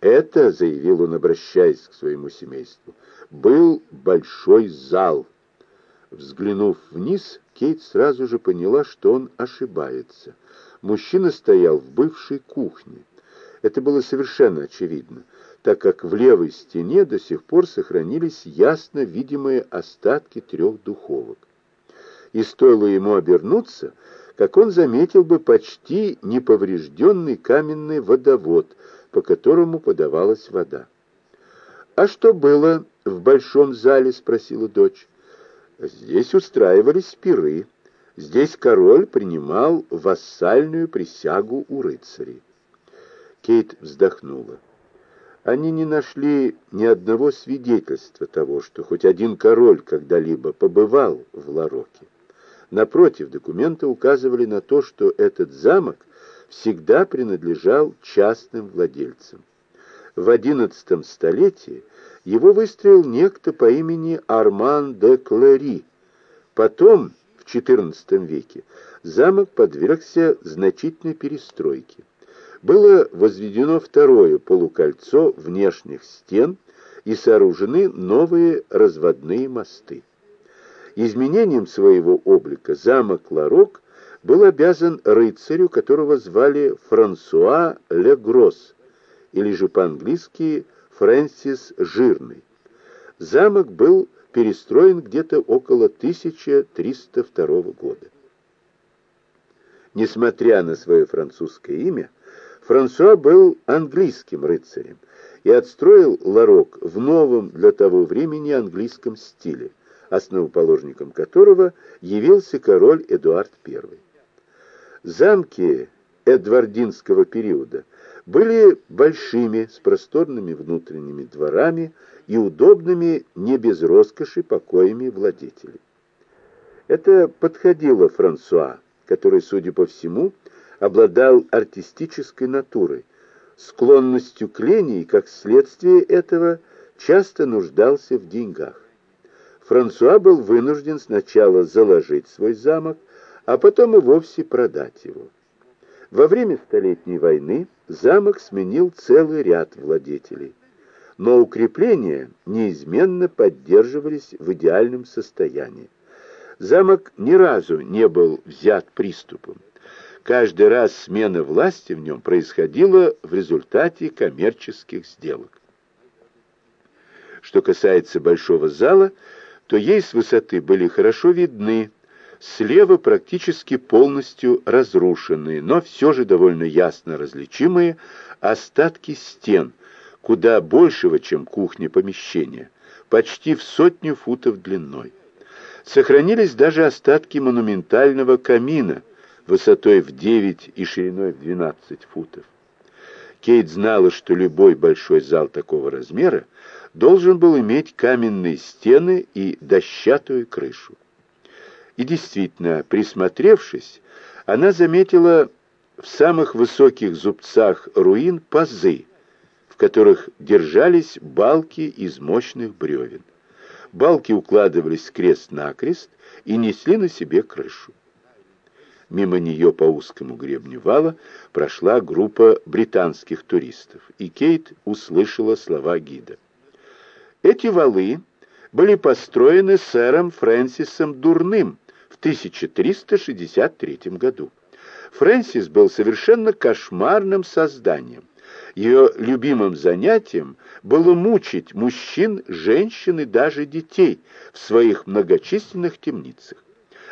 Это, заявил он, обращаясь к своему семейству, был большой зал. Взглянув вниз, Кейт сразу же поняла, что он ошибается. Мужчина стоял в бывшей кухне. Это было совершенно очевидно, так как в левой стене до сих пор сохранились ясно видимые остатки трех духовок. И стоило ему обернуться, как он заметил бы почти неповрежденный каменный водовод, по которому подавалась вода. «А что было в большом зале?» — спросила дочь. «Здесь устраивались пиры. Здесь король принимал вассальную присягу у рыцарей». Кейт вздохнула. Они не нашли ни одного свидетельства того, что хоть один король когда-либо побывал в Лароке. Напротив, документы указывали на то, что этот замок всегда принадлежал частным владельцам. В XI столетии его выстроил некто по имени Арман де Клери. Потом, в XIV веке, замок подвергся значительной перестройке. Было возведено второе полукольцо внешних стен и сооружены новые разводные мосты. Изменением своего облика замок Ларок был обязан рыцарю, которого звали Франсуа Легрос, или же по-английски Фрэнсис Жирный. Замок был перестроен где-то около 1302 года. Несмотря на свое французское имя, Франсуа был английским рыцарем и отстроил Ларок в новом для того времени английском стиле основоположником которого явился король Эдуард I. Замки эдвардинского периода были большими, с просторными внутренними дворами и удобными не без роскоши покоями владетелей. Это подходило Франсуа, который, судя по всему, обладал артистической натурой, склонностью к лени и, как следствие этого, часто нуждался в деньгах. Франсуа был вынужден сначала заложить свой замок, а потом и вовсе продать его. Во время Столетней войны замок сменил целый ряд владетелей, но укрепления неизменно поддерживались в идеальном состоянии. Замок ни разу не был взят приступом. Каждый раз смена власти в нем происходила в результате коммерческих сделок. Что касается большого зала, то ей с высоты были хорошо видны, слева практически полностью разрушенные, но все же довольно ясно различимые остатки стен, куда большего, чем кухня помещения, почти в сотню футов длиной. Сохранились даже остатки монументального камина высотой в 9 и шириной в 12 футов. Кейт знала, что любой большой зал такого размера должен был иметь каменные стены и дощатую крышу. И действительно, присмотревшись, она заметила в самых высоких зубцах руин пазы, в которых держались балки из мощных бревен. Балки укладывались крест-накрест и несли на себе крышу. Мимо нее по узкому гребню вала прошла группа британских туристов, и Кейт услышала слова гида. Эти валы были построены сэром Фрэнсисом Дурным 1363 году. Фрэнсис был совершенно кошмарным созданием. Ее любимым занятием было мучить мужчин, женщин и даже детей в своих многочисленных темницах.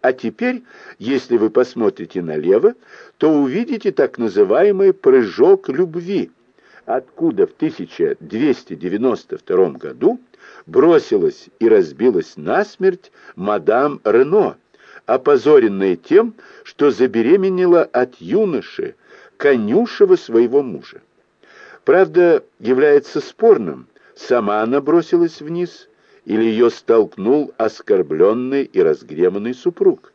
А теперь, если вы посмотрите налево, то увидите так называемый «прыжок любви», откуда в 1292 году бросилась и разбилась насмерть мадам Рено, опозоренная тем, что забеременела от юноши, конюшева своего мужа. Правда, является спорным, сама она бросилась вниз или ее столкнул оскорбленный и разгреманный супруг.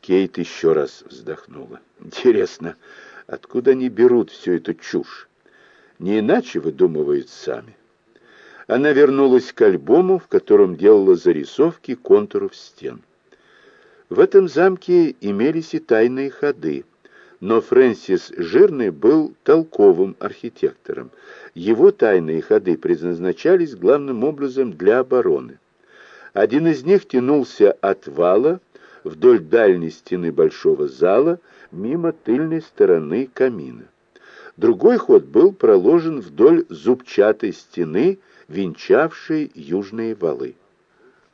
Кейт еще раз вздохнула. Интересно, Откуда они берут всю эту чушь? Не иначе выдумывают сами. Она вернулась к альбому, в котором делала зарисовки контуров стен. В этом замке имелись и тайные ходы, Но Фрэнсис Жирный был толковым архитектором. Его тайные ходы предназначались главным образом для обороны. Один из них тянулся от вала вдоль дальней стены большого зала, мимо тыльной стороны камина. Другой ход был проложен вдоль зубчатой стены, венчавшей южные валы.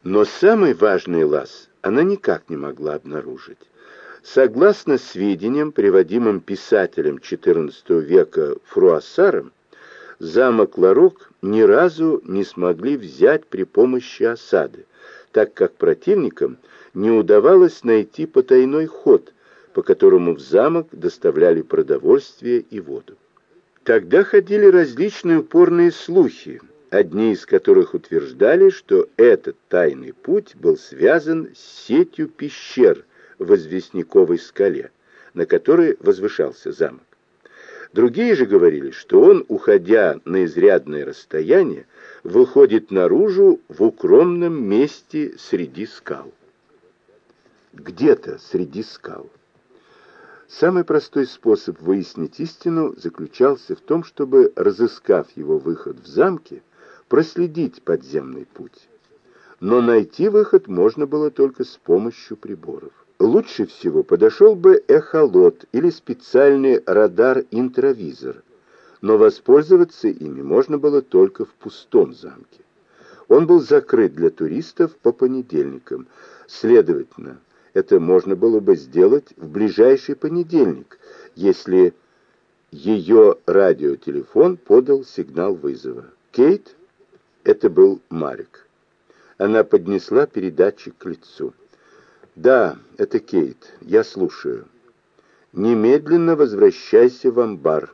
Но самый важный лаз она никак не могла обнаружить. Согласно сведениям, приводимым писателем XIV века Фруассаром, замок Ларок ни разу не смогли взять при помощи осады, так как противникам не удавалось найти потайной ход, по которому в замок доставляли продовольствие и воду. Тогда ходили различные упорные слухи, одни из которых утверждали, что этот тайный путь был связан с сетью пещер в Известняковой скале, на которой возвышался замок. Другие же говорили, что он, уходя на изрядное расстояние, выходит наружу в укромном месте среди скал. Где-то среди скал. Самый простой способ выяснить истину заключался в том, чтобы, разыскав его выход в замке, проследить подземный путь. Но найти выход можно было только с помощью приборов. Лучше всего подошел бы эхолот или специальный радар-интровизор, но воспользоваться ими можно было только в пустом замке. Он был закрыт для туристов по понедельникам, следовательно, это можно было бы сделать в ближайший понедельник, если ее радиотелефон подал сигнал вызова. «Кейт?» Это был Марик. Она поднесла передатчик к лицу. «Да, это Кейт. Я слушаю. Немедленно возвращайся в амбар.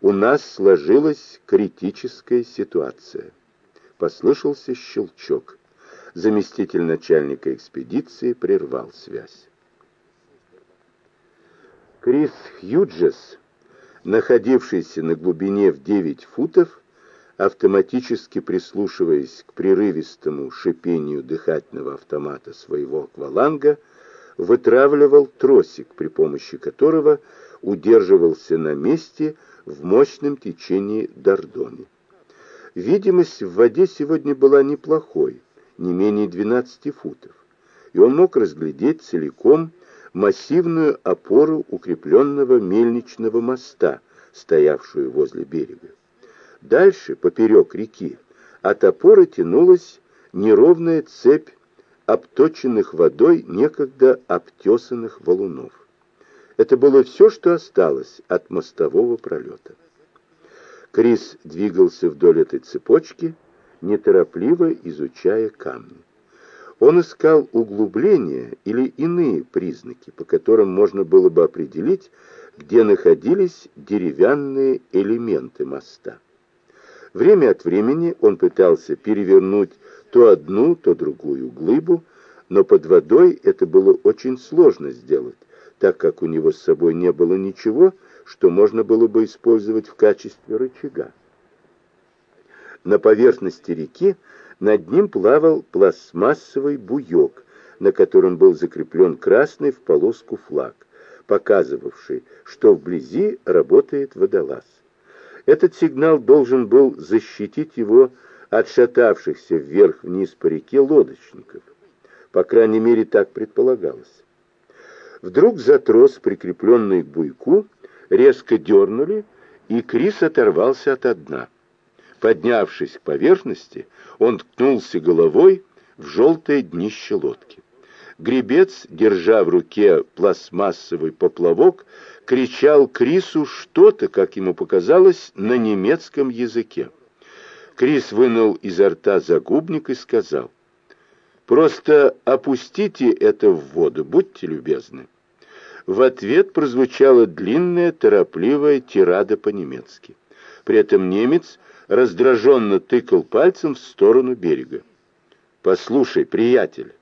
У нас сложилась критическая ситуация». Послышался щелчок заместитель начальника экспедиции прервал связь. Крис Хьюджес, находившийся на глубине в 9 футов, автоматически прислушиваясь к прерывистому шипению дыхательного автомата своего акваланга, вытравливал тросик, при помощи которого удерживался на месте в мощном течении Дордони. Видимость в воде сегодня была неплохой, не менее 12 футов, и он мог разглядеть целиком массивную опору укрепленного мельничного моста, стоявшую возле берега. Дальше, поперек реки, от опоры тянулась неровная цепь обточенных водой некогда обтесанных валунов. Это было все, что осталось от мостового пролета. Крис двигался вдоль этой цепочки, неторопливо изучая камни. Он искал углубления или иные признаки, по которым можно было бы определить, где находились деревянные элементы моста. Время от времени он пытался перевернуть то одну, то другую глыбу, но под водой это было очень сложно сделать, так как у него с собой не было ничего, что можно было бы использовать в качестве рычага. На поверхности реки над ним плавал пластмассовый буек, на котором был закреплен красный в полоску флаг, показывавший, что вблизи работает водолаз. Этот сигнал должен был защитить его от шатавшихся вверх-вниз по реке лодочников. По крайней мере, так предполагалось. Вдруг за трос, прикрепленный к буйку, резко дернули, и Крис оторвался от дна. Поднявшись к поверхности, он ткнулся головой в желтое днище лодки. Гребец, держа в руке пластмассовый поплавок, кричал Крису что-то, как ему показалось, на немецком языке. Крис вынул изо рта загубник и сказал, «Просто опустите это в воду, будьте любезны». В ответ прозвучала длинная, торопливая тирада по-немецки. При этом немец раздраженно тыкал пальцем в сторону берега. «Послушай, приятель,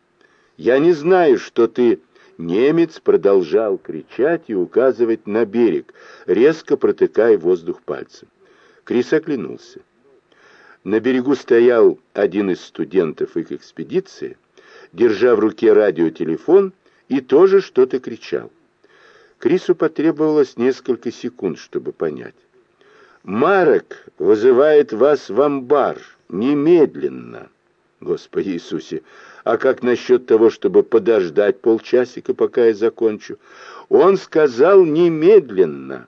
я не знаю, что ты...» Немец продолжал кричать и указывать на берег, резко протыкая воздух пальцем. Крис оглянулся. На берегу стоял один из студентов их экспедиции, держа в руке радиотелефон, и тоже что-то кричал. Крису потребовалось несколько секунд, чтобы понять. «Марек вызывает вас в амбар. Немедленно!» Господи Иисусе, а как насчет того, чтобы подождать полчасика, пока я закончу? Он сказал немедленно.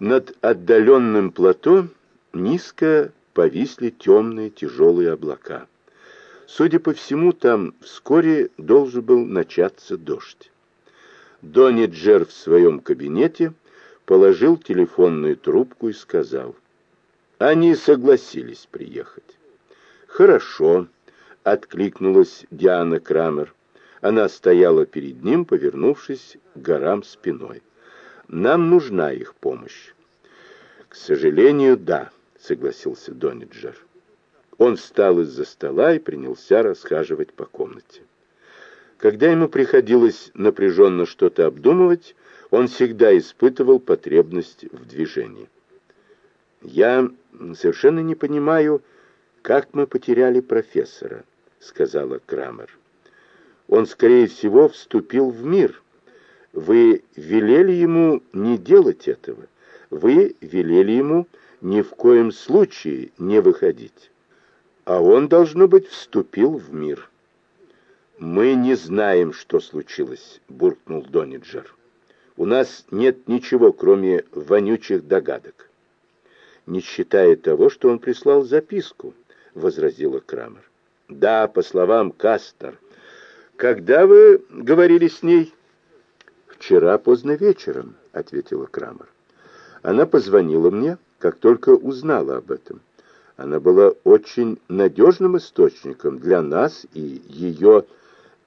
Над отдаленным плато низко повисли темные тяжелые облака. Судя по всему, там вскоре должен был начаться дождь. Дониджер в своем кабинете положил телефонную трубку и сказал, «Они согласились приехать». «Хорошо», — откликнулась Диана Крамер. Она стояла перед ним, повернувшись к горам спиной. «Нам нужна их помощь». «К сожалению, да», — согласился Дониджер. Он встал из-за стола и принялся расхаживать по комнате. Когда ему приходилось напряженно что-то обдумывать, он всегда испытывал потребность в движении. «Я совершенно не понимаю, как мы потеряли профессора», — сказала Крамер. «Он, скорее всего, вступил в мир. Вы велели ему не делать этого. Вы велели ему ни в коем случае не выходить. А он, должно быть, вступил в мир». «Мы не знаем, что случилось», — буркнул Дониджер. «У нас нет ничего, кроме вонючих догадок». «Не считая того, что он прислал записку», — возразила Крамер. «Да, по словам Кастер. Когда вы говорили с ней?» «Вчера поздно вечером», — ответила Крамер. «Она позвонила мне, как только узнала об этом. Она была очень надежным источником для нас и ее...»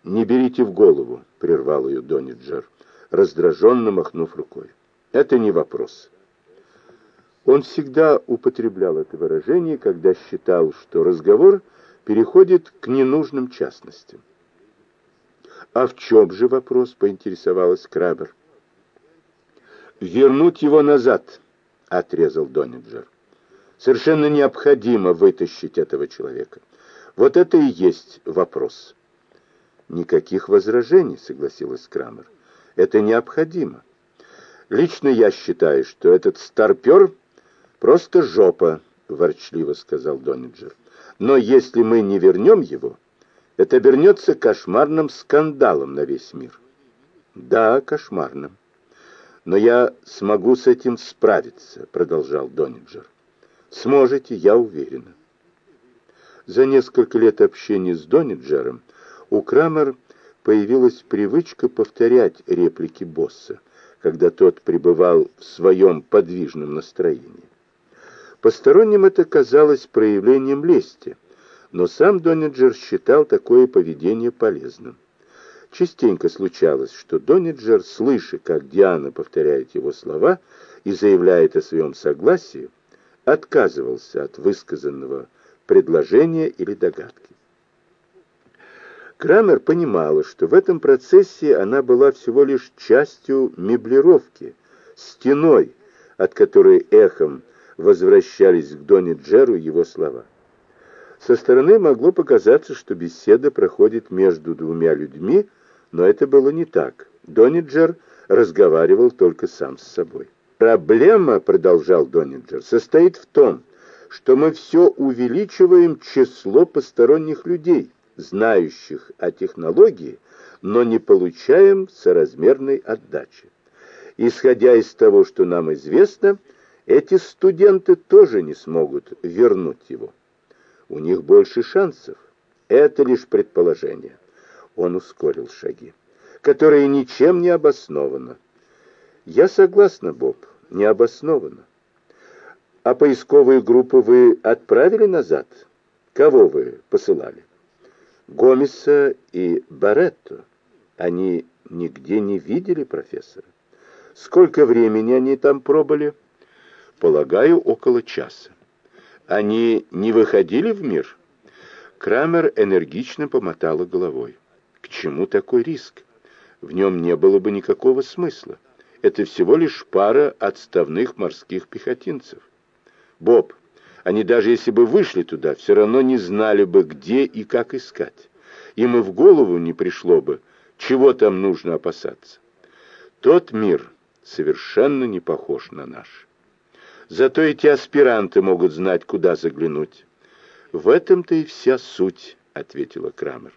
«Не берите в голову», — прервал ее Дониджер, раздраженно махнув рукой. «Это не вопрос». Он всегда употреблял это выражение, когда считал, что разговор переходит к ненужным частностям. «А в чем же вопрос?» — поинтересовалась Крабер. «Вернуть его назад», — отрезал Дониджер. «Совершенно необходимо вытащить этого человека. Вот это и есть вопрос». «Никаких возражений», — согласилась Крамер. «Это необходимо. Лично я считаю, что этот старпер «Просто жопа», — ворчливо сказал Дониджер. «Но если мы не вернем его, это вернется кошмарным скандалом на весь мир». «Да, кошмарным. Но я смогу с этим справиться», — продолжал Дониджер. «Сможете, я уверена». За несколько лет общения с Дониджером у Крамер появилась привычка повторять реплики босса, когда тот пребывал в своем подвижном настроении. Посторонним это казалось проявлением лести, но сам Дониджер считал такое поведение полезным. Частенько случалось, что Дониджер, слыша, как Диана повторяет его слова и заявляет о своем согласии, отказывался от высказанного предложения или догадки. Крамер понимала, что в этом процессе она была всего лишь частью меблировки, стеной, от которой эхом возвращались к Доне Джеру его слова. Со стороны могло показаться, что беседа проходит между двумя людьми, но это было не так. Дониджер разговаривал только сам с собой. «Проблема, — продолжал Дониджер, — состоит в том, что мы все увеличиваем число посторонних людей, знающих о технологии, но не получаем соразмерной отдачи. Исходя из того, что нам известно, — эти студенты тоже не смогут вернуть его. У них больше шансов. Это лишь предположение. Он ускорил шаги, которые ничем не обоснованы. Я согласна, Боб, не обосновано. А поисковые группы вы отправили назад? Кого вы посылали? Гомеса и Баретто. Они нигде не видели профессора. Сколько времени они там пробыли? Полагаю, около часа. Они не выходили в мир? Крамер энергично помотала головой. К чему такой риск? В нем не было бы никакого смысла. Это всего лишь пара отставных морских пехотинцев. Боб, они даже если бы вышли туда, все равно не знали бы, где и как искать. Им и в голову не пришло бы, чего там нужно опасаться. Тот мир совершенно не похож на наш. Зато эти аспиранты могут знать, куда заглянуть. В этом-то и вся суть, ответила Крамер.